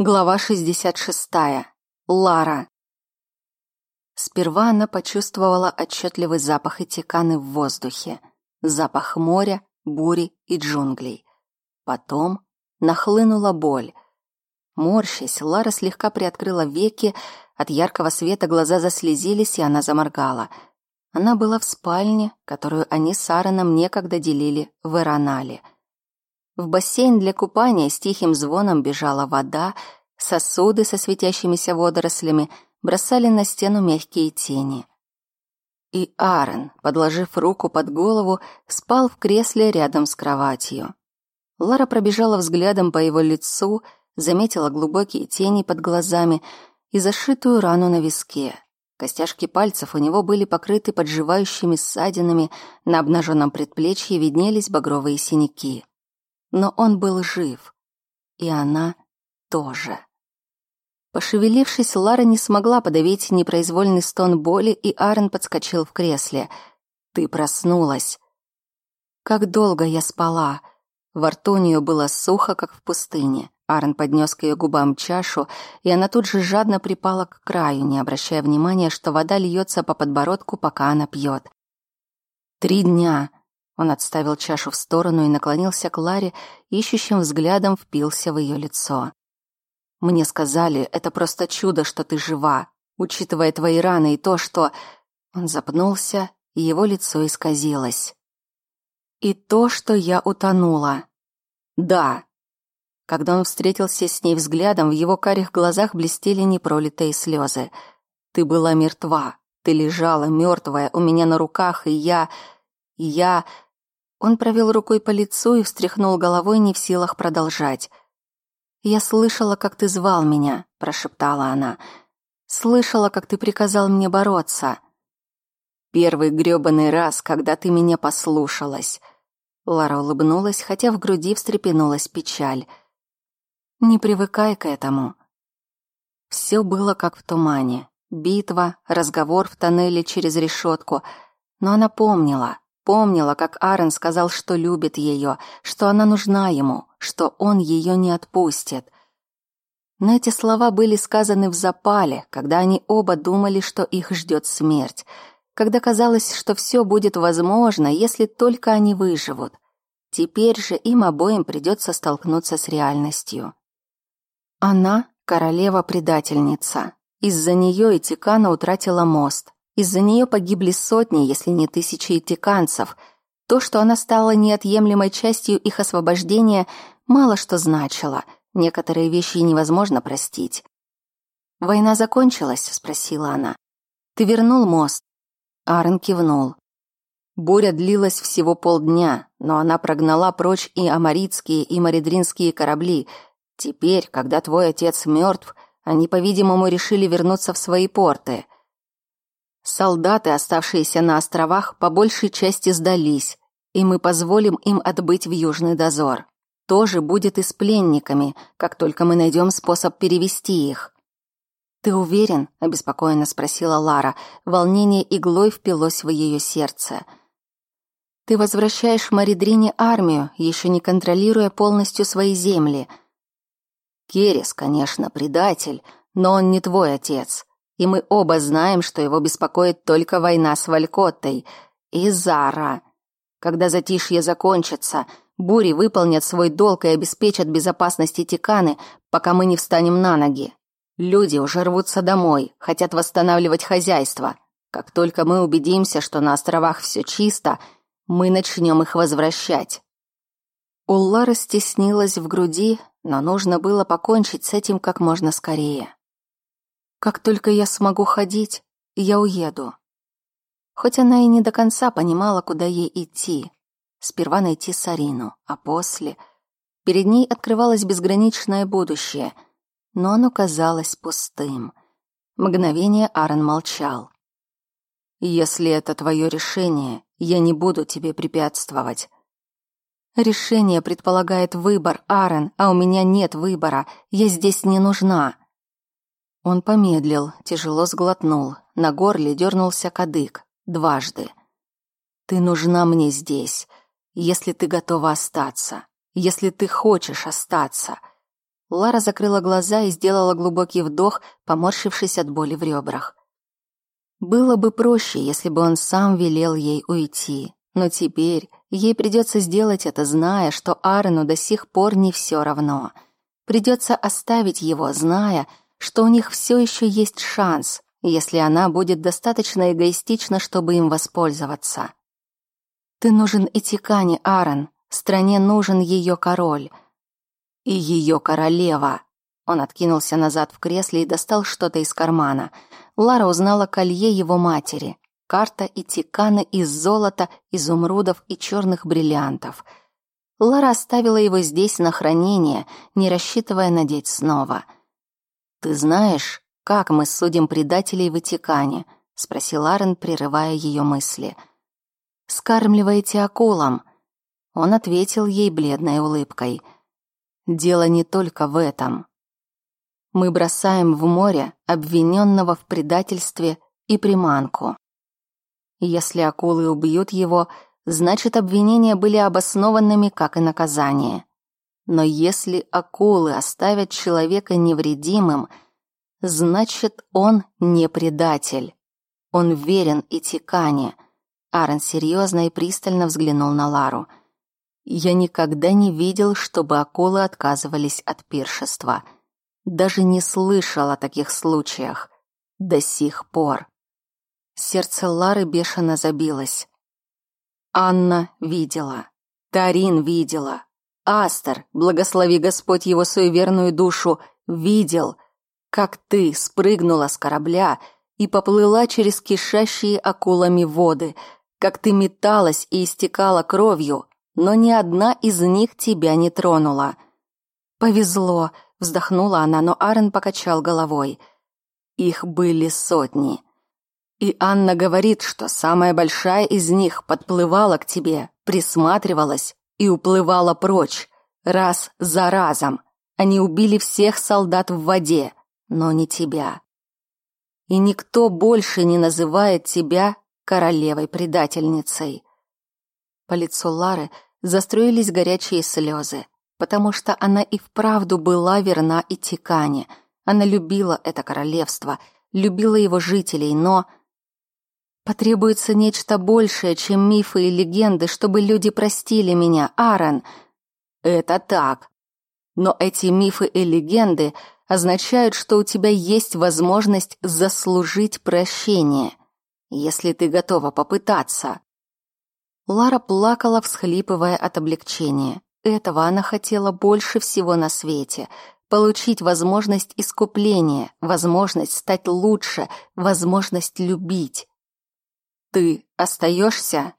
Глава 66. Лара. Сперва она почувствовала отчетливый запах этиканы в воздухе. Запах моря, бури и джунглей. Потом нахлынула боль. Морщась, Лара слегка приоткрыла веки, от яркого света глаза заслезились, и она заморгала. Она была в спальне, которую они с Аароном некогда делили в Эронале — в бассейн для купания с тихим звоном бежала вода, сосуды со светящимися водорослями бросали на стену мягкие тени. И Аарон, подложив руку под голову, спал в кресле рядом с кроватью. Лара пробежала взглядом по его лицу, заметила глубокие тени под глазами и зашитую рану на виске. Костяшки пальцев у него были покрыты подживающими ссадинами, на обнаженном предплечье виднелись багровые синяки но он был жив. И она тоже. Пошевелившись, Лара не смогла подавить непроизвольный стон боли, и Аарон подскочил в кресле. «Ты проснулась». «Как долго я спала?» Во рту у нее было сухо, как в пустыне. Аарон поднес к ее губам чашу, и она тут же жадно припала к краю, не обращая внимания, что вода льется по подбородку, пока она пьет. «Три дня», он отставил чашу в сторону и наклонился к Ларе, ищущим взглядом впился в ее лицо. «Мне сказали, это просто чудо, что ты жива, учитывая твои раны и то, что...» Он запнулся, и его лицо исказилось. «И то, что я утонула». «Да». Когда он встретился с ней взглядом, в его карих глазах блестели непролитые слезы. «Ты была мертва. Ты лежала, мертвая, у меня на руках, и я... я...» Он провел рукой по лицу и встряхнул головой, не в силах продолжать. «Я слышала, как ты звал меня», — прошептала она. «Слышала, как ты приказал мне бороться». «Первый грёбаный раз, когда ты меня послушалась». Лара улыбнулась, хотя в груди встрепенулась печаль. «Не привыкай к этому». Все было как в тумане. Битва, разговор в тоннеле через решетку. Но она помнила, Помнила, как Аарон сказал, что любит ее, что она нужна ему, что он ее не отпустит. Но эти слова были сказаны в запале, когда они оба думали, что их ждет смерть, когда казалось, что все будет возможно, если только они выживут. Теперь же им обоим придется столкнуться с реальностью. Она — королева-предательница. Из-за нее Этикана утратила мост. Из-за нее погибли сотни, если не тысячи итиканцев. То, что она стала неотъемлемой частью их освобождения, мало что значило. Некоторые вещи невозможно простить. «Война закончилась?» — спросила она. «Ты вернул мост?» Аарон кивнул. Буря длилась всего полдня, но она прогнала прочь и амаритские, и маридринские корабли. Теперь, когда твой отец мертв, они, по-видимому, решили вернуться в свои порты — Солдаты, оставшиеся на островах, по большей части сдались, и мы позволим им отбыть в Южный дозор. Тоже будет и с пленниками, как только мы найдем способ перевести их. «Ты уверен?» – обеспокоенно спросила Лара. Волнение иглой впилось в ее сердце. «Ты возвращаешь Маридрине армию, еще не контролируя полностью свои земли. Керес, конечно, предатель, но он не твой отец и мы оба знаем, что его беспокоит только война с Валькоттой и Зара. Когда затишье закончится, бури выполнят свой долг и обеспечат безопасность Тиканы, пока мы не встанем на ноги. Люди уже рвутся домой, хотят восстанавливать хозяйство. Как только мы убедимся, что на островах все чисто, мы начнем их возвращать. Улла растеснилась в груди, но нужно было покончить с этим как можно скорее. Как только я смогу ходить, я уеду. Хоть она и не до конца понимала, куда ей идти. Сперва найти Сарину, а после... Перед ней открывалось безграничное будущее, но оно казалось пустым. Мгновение Аарон молчал. «Если это твое решение, я не буду тебе препятствовать». «Решение предполагает выбор, Аарон, а у меня нет выбора. Я здесь не нужна». Он помедлил, тяжело сглотнул. На горле дернулся кадык. Дважды. «Ты нужна мне здесь, если ты готова остаться, если ты хочешь остаться. Лара закрыла глаза и сделала глубокий вдох, поморщившись от боли в ребрах. Было бы проще, если бы он сам велел ей уйти, но теперь ей придется сделать это, зная, что Аарону до сих пор не все равно. Придется оставить его, зная, что у них все еще есть шанс, если она будет достаточно эгоистична, чтобы им воспользоваться. «Ты нужен Этикане, Аарон. Стране нужен ее король. И ее королева». Он откинулся назад в кресле и достал что-то из кармана. Лара узнала колье его матери. Карта и тиканы из золота, изумрудов и черных бриллиантов. Лара оставила его здесь на хранение, не рассчитывая надеть снова. «Ты знаешь, как мы судим предателей в Ватикане?» — спросил Арен, прерывая ее мысли. «Скармливаете акулам?» Он ответил ей бледной улыбкой. «Дело не только в этом. Мы бросаем в море обвиненного в предательстве и приманку. Если акулы убьют его, значит обвинения были обоснованными, как и наказание. Но если акулы оставят человека невредимым — Значит, он не предатель. Он верен и Тикане. Аарон серьезно и пристально взглянул на Лару. Я никогда не видел, чтобы акулы отказывались от пиршества. Даже не слышал о таких случаях. До сих пор. Сердце Лары бешено забилось. Анна видела. Тарин видела. Астер, благослови Господь его суеверную душу, видел — как ты спрыгнула с корабля и поплыла через кишащие акулами воды, как ты металась и истекала кровью, но ни одна из них тебя не тронула. Повезло, вздохнула она, но Арен покачал головой. Их были сотни. И Анна говорит, что самая большая из них подплывала к тебе, присматривалась и уплывала прочь, раз за разом. Они убили всех солдат в воде, но не тебя. И никто больше не называет тебя королевой-предательницей. По лицу Лары заструились горячие слезы, потому что она и вправду была верна и Тикане. Она любила это королевство, любила его жителей, но... Потребуется нечто большее, чем мифы и легенды, чтобы люди простили меня, Аарон. Это так. Но эти мифы и легенды означают, что у тебя есть возможность заслужить прощение, если ты готова попытаться. Лара плакала, всхлипывая от облегчения. Этого она хотела больше всего на свете — получить возможность искупления, возможность стать лучше, возможность любить. «Ты остаешься?»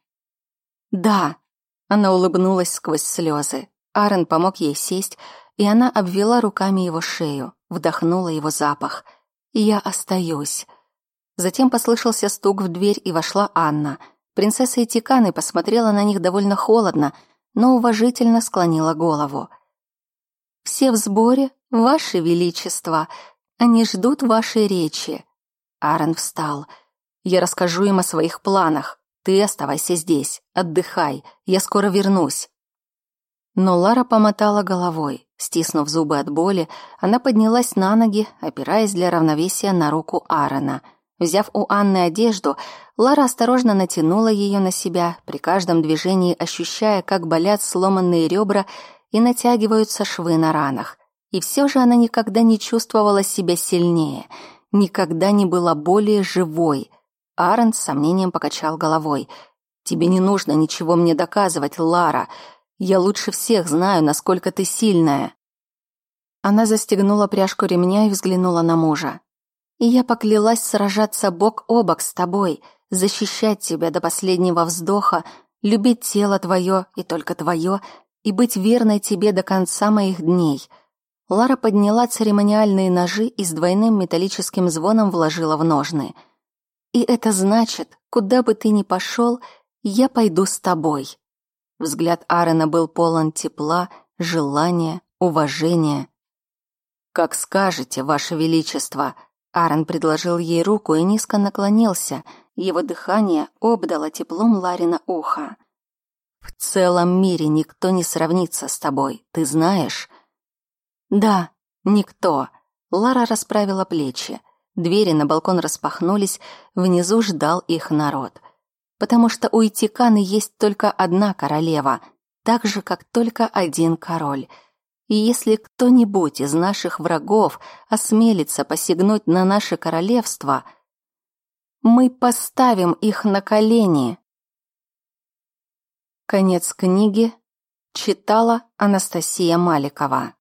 «Да», — она улыбнулась сквозь слезы. Аарон помог ей сесть, и она обвела руками его шею вдохнула его запах. «Я остаюсь». Затем послышался стук в дверь, и вошла Анна. Принцесса Этиканы посмотрела на них довольно холодно, но уважительно склонила голову. «Все в сборе, Ваше Величество. Они ждут вашей речи». Аарон встал. «Я расскажу им о своих планах. Ты оставайся здесь, отдыхай, я скоро вернусь». Но Лара помотала головой. Стиснув зубы от боли, она поднялась на ноги, опираясь для равновесия на руку Аарона. Взяв у Анны одежду, Лара осторожно натянула ее на себя, при каждом движении ощущая, как болят сломанные ребра и натягиваются швы на ранах. И все же она никогда не чувствовала себя сильнее, никогда не была более живой. Аарон с сомнением покачал головой. «Тебе не нужно ничего мне доказывать, Лара. Я лучше всех знаю, насколько ты сильная». Она застегнула пряжку ремня и взглянула на мужа. «И я поклялась сражаться бок о бок с тобой, защищать тебя до последнего вздоха, любить тело твое и только твое, и быть верной тебе до конца моих дней». Лара подняла церемониальные ножи и с двойным металлическим звоном вложила в ножны. «И это значит, куда бы ты ни пошел, я пойду с тобой». Взгляд Аарона был полон тепла, желания, уважения. «Как скажете, Ваше Величество!» Аарон предложил ей руку и низко наклонился. Его дыхание обдало теплом Ларина уха. «В целом мире никто не сравнится с тобой, ты знаешь?» «Да», Никто. Лара расправила плечи. Двери на балкон распахнулись, внизу ждал их народ. Потому что у Итиканы есть только одна королева, так же, как только один король. И если кто-нибудь из наших врагов осмелится посягнуть на наше королевство, мы поставим их на колени. Конец книги читала Анастасия Маликова.